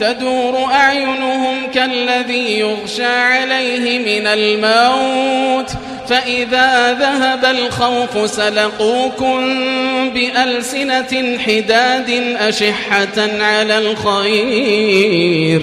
تدور أعينهم كالذي يغشى عليه من الموت فإذا ذهب الخوف سلقوكم بألسنة حداد أشحة على الخير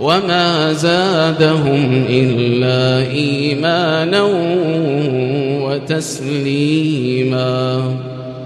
وما زادهم إلا إيمانا وتسليما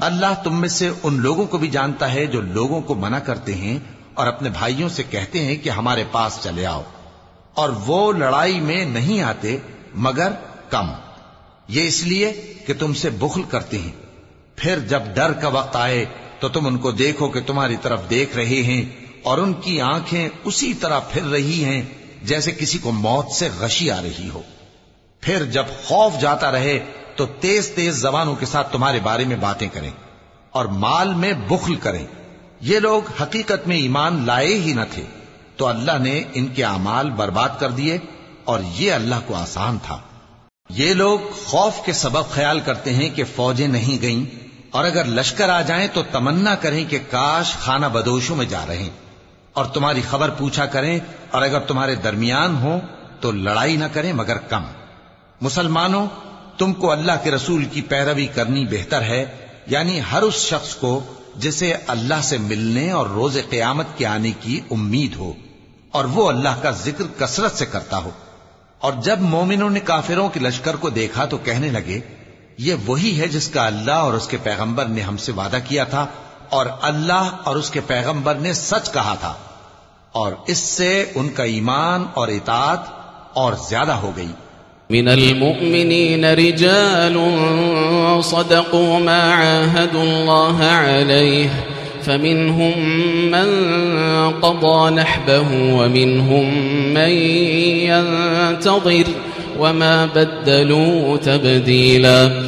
اللہ تم میں سے ان لوگوں کو بھی جانتا ہے جو لوگوں کو منع کرتے ہیں اور اپنے بھائیوں سے کہتے ہیں کہ ہمارے پاس چلے آؤ۔ اور وہ لڑائی میں نہیں آتے، مگر کم۔ یہ اس لیے کہ تم سے بخل کرتے ہیں۔ پھر جب ڈر کا وقت آئے تو تم ان کو دیکھو کہ تمہاری طرف دیکھ رہے ہیں۔ اور ان کی آنکھیں اسی طرح پھر رہی ہیں جیسے کسی کو موت سے غشی آ رہی ہو۔ پھر جب خوف جاتا رہے تو تیز تیز زبانوں کے ساتھ تمہارے بارے میں باتیں کریں اور مال میں بخل کریں۔ یہ لوگ حقیقت میں ایمان لائے ہی نہ تھے۔ تو اللہ نے ان کے اعمال برباد کر دیے اور یہ اللہ کو آسان تھا۔ یہ لوگ خوف کے سبب خیال کرتے ہیں کہ فوجیں نہیں گئیں اور اگر لشکر آ جائیں تو تمنا کریں کہ کاش خانہ بدوشوں میں جا رہے اور تمہاری خبر پوچھا کریں اور اگر تمہارے درمیان ہو تو لڑائی نہ کریں مگر کم۔ مسلمانوں، تم کو اللہ کے رسول کی پیروی کرنی بہتر ہے یعنی ہر اس شخص کو جسے اللہ سے ملنے اور روز قیامت کے آنے کی امید ہو، اور وہ اللہ کا ذکر کثرت سے کرتا ہو۔ اور جب مومنوں نے کافروں کے لشکر کو دیکھا تو کہنے لگے، یہ وہی ہے جس کا اللہ اور اس کے پیغمبر نے ہم سے وعدہ کیا تھا اور اللہ اور اس کے پیغمبر نے سچ کہا تھا۔ اور اس سے ان کا ایمان اور اطاعت اور زیادہ ہو گئی۔ من المؤمنين رجال صدقوا ما عاهدوا الله عليه، فمنهم من قضى نحبه ومنهم من ينتظر وما بدلوا تبديلا۔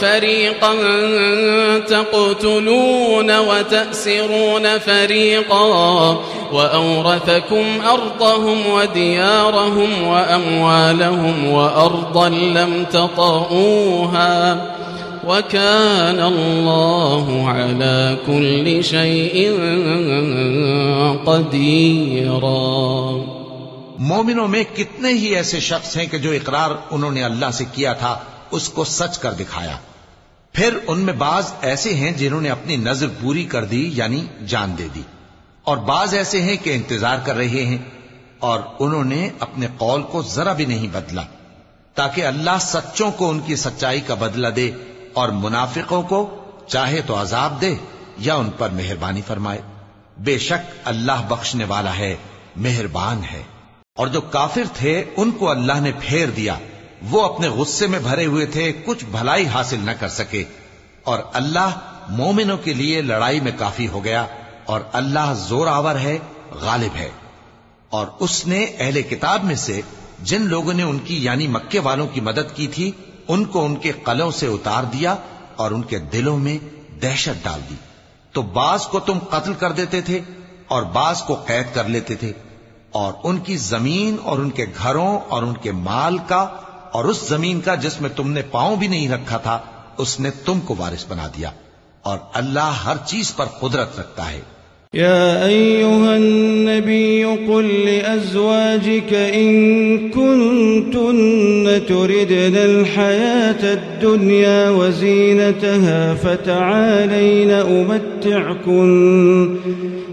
فريقا تقتلون وتأسرون فريقا وأورثكم أرضهم وديارهم وأموالهم وأرضا لم تطئوها وكان الله على كل شيء قديرا مومنوں میں کتنے ہی ایسے شخص ہیں کہ جو اقرار انہوں نے اللہ سے کیا تھا اس کو سچ کر دکھایا۔ پھر ان میں بعض ایسے ہیں جنہوں نے اپنی نظر پوری کر دی یعنی جان دے دی۔ اور بعض ایسے ہیں کہ انتظار کر رہے ہیں اور انہوں نے اپنے قول کو ذرا بھی نہیں بدلا، تاکہ اللہ سچوں کو ان کی سچائی کا بدلہ دے اور منافقوں کو چاہے تو عذاب دے یا ان پر مہربانی فرمائے۔ بے شک اللہ بخشنے والا ہے، مہربان ہے۔ اور جو کافر تھے، ان کو اللہ نے پھیر دیا۔ وہ اپنے غصے میں بھرے ہوئے تھے، کچھ بھلائی حاصل نہ کر سکے۔ اور اللہ مومنوں کے لیے لڑائی میں کافی ہو گیا، اور اللہ زور آور ہے، غالب ہے۔ اور اس نے اہل کتاب میں سے جن لوگوں نے ان کی یعنی مکے والوں کی مدد کی تھی، ان کو ان کے قلوں سے اتار دیا اور ان کے دلوں میں دہشت ڈال دی۔ تو بعض کو تم قتل کر دیتے تھے اور بعض کو قید کر لیتے تھے۔ اور ان کی زمین اور ان کے گھروں اور ان کے مال کا اور اس زمین کا جس میں تم نے پاؤں بھی نہیں رکھا تھا، اس نے تم کو وارث بنا دیا۔ اور اللہ ہر چیز پر قدرت رکھتا ہے۔ يا أيها النبي قل لأزواجك إن كنتن تردن الحياة الدنيا وزينتها فتعالين أمتعكن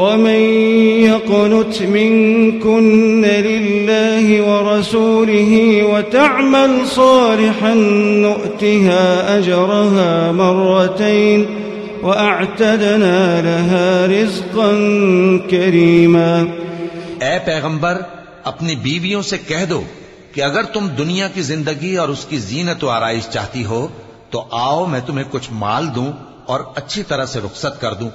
ومن يقنت منكن لله ورسوله وتعمل صالحا نؤتها أجرها مرتين وأعتدنا لها رزقا كريما اے پیغمبر، اپنی بیویوں سے کہہ دو کہ اگر تم دنیا کی زندگی اور اس کی زینت و آرائش چاہتی ہو، تو آؤ میں تمہیں کچھ مال دوں اور اچھی طرح سے رخصت کر دوں۔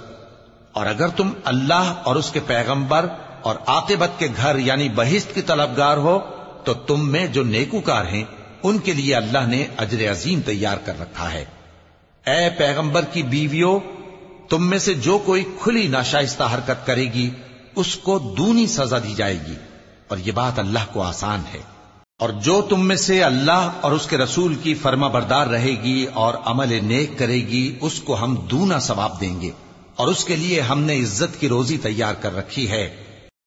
اور اگر تم اللہ اور اس کے پیغمبر اور عاقبت کے گھر یعنی بہشت کی طلبگار ہو، تو تم میں جو نیکوکار ہیں، ان کے لیے اللہ نے اجر عظیم تیار کر رکھا ہے۔ اے پیغمبر کی بیویوں، تم میں سے جو کوئی کھلی ناشائستہ حرکت کرے گی، اس کو دونی سزا دی جائے گی۔ اور یہ بات اللہ کو آسان ہے۔ اور جو تم میں سے اللہ اور اس کے رسول کی فرما بردار رہے گی اور عمل نیک کرے گی، اس کو ہم دونا ثواب دیں گے۔ اور اس کے لیے ہم نے عزت کی روزی تیار کر رکھی ہے۔